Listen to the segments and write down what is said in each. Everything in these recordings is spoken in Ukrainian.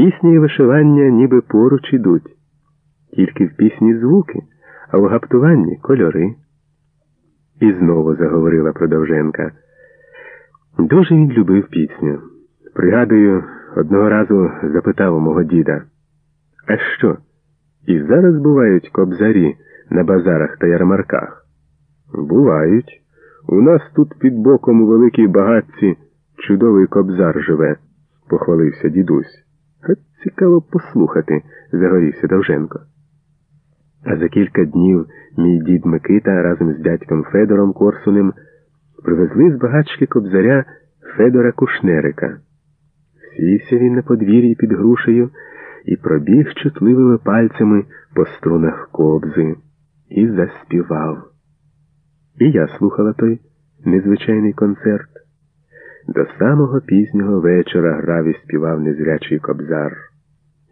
Пісні і вишивання ніби поруч ідуть, тільки в пісні звуки, а в гаптуванні кольори. І знову заговорила Продовженка. Дуже він любив пісню. Пригадую, одного разу запитав у мого діда, а що? І зараз бувають кобзарі на базарах та ярмарках? Бувають. У нас тут під боком у великій багатці чудовий кобзар живе, похвалився дідусь. Цікаво послухати, загорівся Довженко. А за кілька днів мій дід Микита разом з дядьком Федором Корсунем привезли з багачки кобзаря Федора Кушнерика. Сівся він на подвір'ї під грушею і пробіг чутливими пальцями по струнах кобзи і заспівав. І я слухала той незвичайний концерт. До самого пізнього вечора грав і співав незрячий кобзар,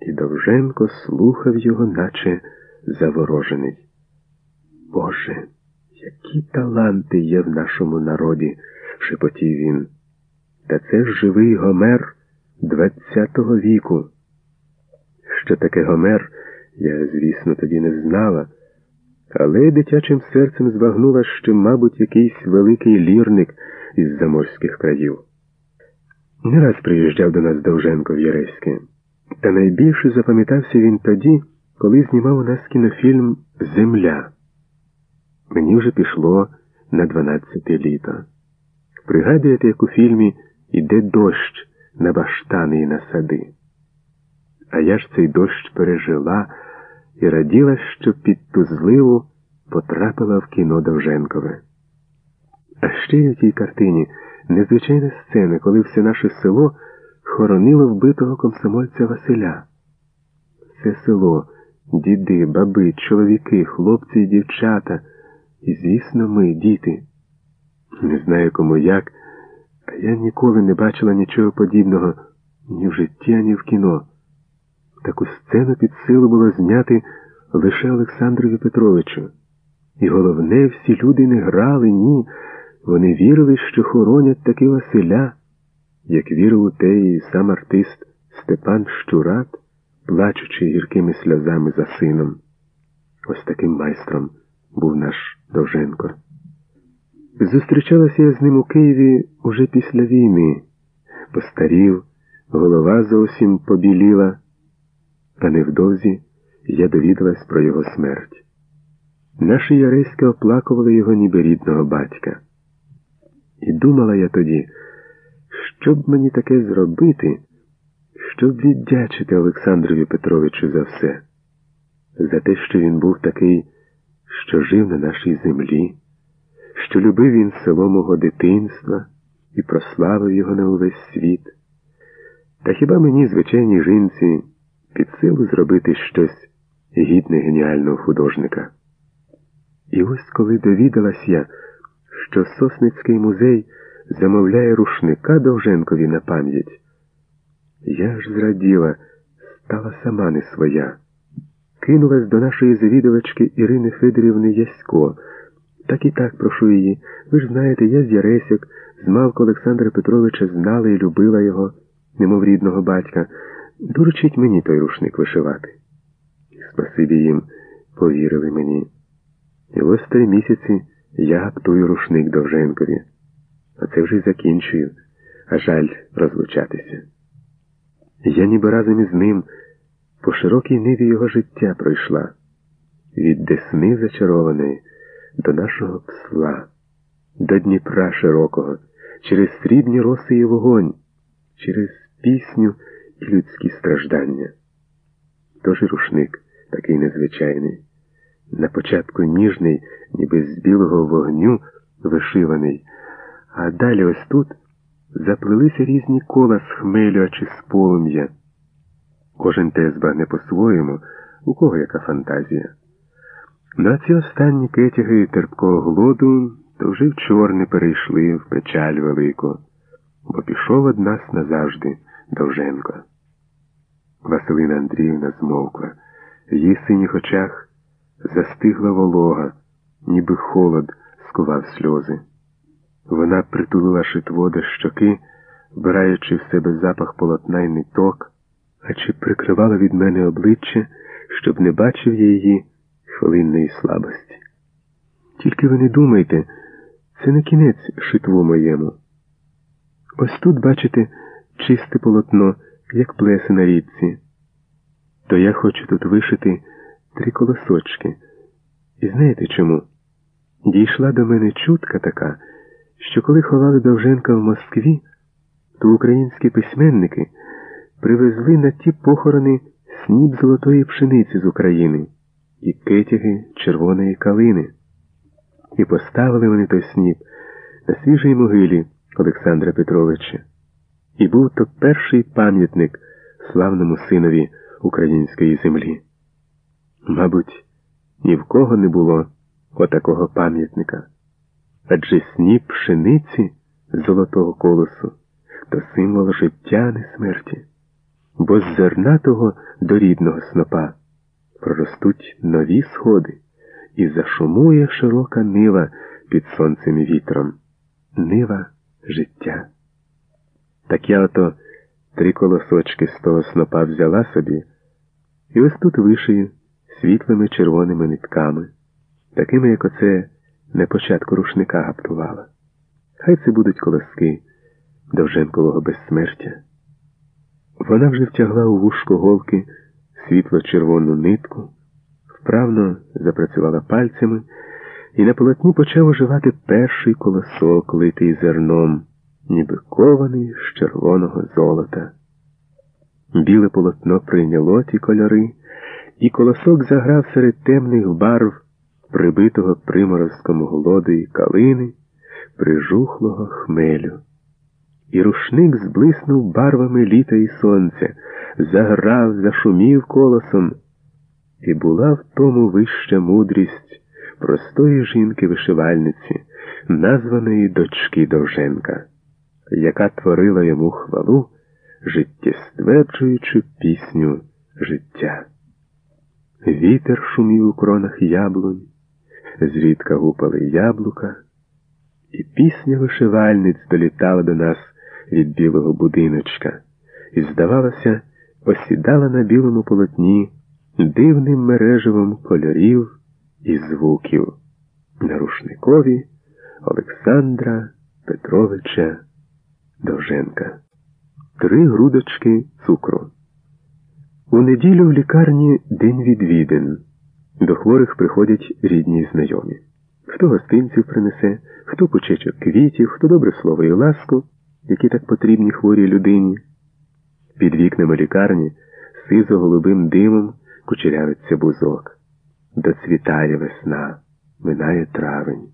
і Довженко слухав його, наче заворожений. Боже, які таланти є в нашому народі, шепотів він. Та це ж живий Гомер ХХ віку. Що таке Гомер, я, звісно, тоді не знала, але дитячим серцем збагнула, що, мабуть, якийсь великий лірник із заморських країв. Не раз приїжджав до нас Довженко в Єреське, та найбільше запам'ятався він тоді, коли знімав у нас кінофільм Земля. Мені вже пішло на дванадцяте літо. Пригадуєте, як у фільмі Іде дощ на баштани і на сади. А я ж цей дощ пережила і раділа, що під ту зливу потрапила в кіно Довженкове. А ще й у тій картині незвичайна сцена, коли все наше село хоронило вбитого комсомольця Василя. Це село, діди, баби, чоловіки, хлопці і дівчата, і, звісно, ми, діти. Не знаю кому як, а я ніколи не бачила нічого подібного ні в житті, ні в кіно. Таку сцену під силу було зняти лише Олександрові Петровичу. І головне, всі люди не грали, ні. Вони вірили, що хоронять таки Василя, як вірив у те і сам артист Степан Щурат, плачучи гіркими сльозами за сином. Ось таким майстром був наш Довженко. Зустрічалася я з ним у Києві уже після війни. Постарів, голова зовсім побіліла, а невдовзі я довідалась про його смерть. Наші Яреськи оплакували його ніби рідного батька. І думала я тоді, що б мені таке зробити, щоб віддячити Олександрові Петровичу за все, за те, що він був такий, що жив на нашій землі, що любив він село мого дитинства і прославив його на увесь світ. Та хіба мені, звичайній жінці, під силу зробити щось гідне геніального художника? І ось коли довідалась я, що Сосницький музей замовляє рушника Довженкові на пам'ять. Я ж зраділа, стала сама не своя. Кинулась до нашої завідувачки Ірини Федорівни Ясько. Так і так прошу її. Ви ж знаєте, я з Яресяк, з Малко Олександра Петровича знала і любила його, немов рідного батька. Доручіть мені той рушник вишивати. Спасибі їм, повірили мені. І ось три місяці. Я гаптую рушник Довженкові. Оце вже й закінчую, а жаль розлучатися. Я ніби разом із ним по широкій ниві його життя пройшла, від Десни зачарованої до нашого псла, до Дніпра широкого, через срібні роси і вогонь, через пісню і людські страждання. Тож і рушник такий незвичайний. На початку ніжний, ніби з білого вогню вишиваний, а далі ось тут заплелися різні кола з хмелю чи з полум'я. Кожен те збагне по-своєму, у кого яка фантазія. Ну а ці останні кетяги терпкого глоду то вже в чорне перейшли в печаль велику, бо пішов од нас назавжди Довженко. Василина Андріївна змовкла, в її синіх очах застигла волога, ніби холод скував сльози. Вона притулила шитво до щоки, вбираючи в себе запах полотна й ниток, а чи прикривала від мене обличчя, щоб не бачив я її хвилинної слабості. Тільки ви не думайте, це не кінець шитву моєму. Ось тут, бачите, чисте полотно, як плеси на річці. То я хочу тут вишити три колосочки. І знаєте чому? Дійшла до мене чутка така, що коли ховали Довженка в Москві, то українські письменники привезли на ті похорони сніп золотої пшениці з України і кетяги червоної калини. І поставили вони той сніп на свіжій могилі Олександра Петровича. І був то перший пам'ятник славному синові української землі. Мабуть, ні в кого не було отакого пам'ятника. Адже сніп пшениці золотого колосу то символ життя, не смерті, бо з зерна того до рідного снопа проростуть нові сходи і зашумує широка нива під сонцем і вітром. Нива життя. Так я ото три колосочки з того снопа взяла собі і ось тут вишию світлими червоними нитками, такими, як оце на початку рушника гаптувала. Хай це будуть колоски довженкового безсмертя. Вона вже втягла у вушко голки світло-червону нитку, вправно запрацювала пальцями і на полотні почав оживати перший колосок, литий зерном, ніби кований з червоного золота. Біле полотно прийняло ті кольори, і колосок заграв серед темних барв прибитого приморозком голодої калини, прижухлого хмелю. І рушник зблиснув барвами літа і сонця, заграв, зашумів колосом, і була в тому вища мудрість простої жінки-вишивальниці, названої дочки Довженка, яка творила йому хвалу, життєстверджуючи пісню життя. Вітер шумів у кронах яблунь, зрідка гупали яблука, і пісня вишивальниць долітала до нас від білого будиночка, і, здавалося, осідала на білому полотні дивним мережевом кольорів і звуків на рушникові Олександра Петровича Довженка. Три грудочки цукру. У неділю в лікарні день відвідин. До хворих приходять рідні й знайомі. Хто гостинців принесе, хто почечок квітів, хто добре слово і ласку, які так потрібні хворій людині. Під вікнами лікарні сизо голубим димом кучерявиться бузок. Доцвітає весна, минає травень.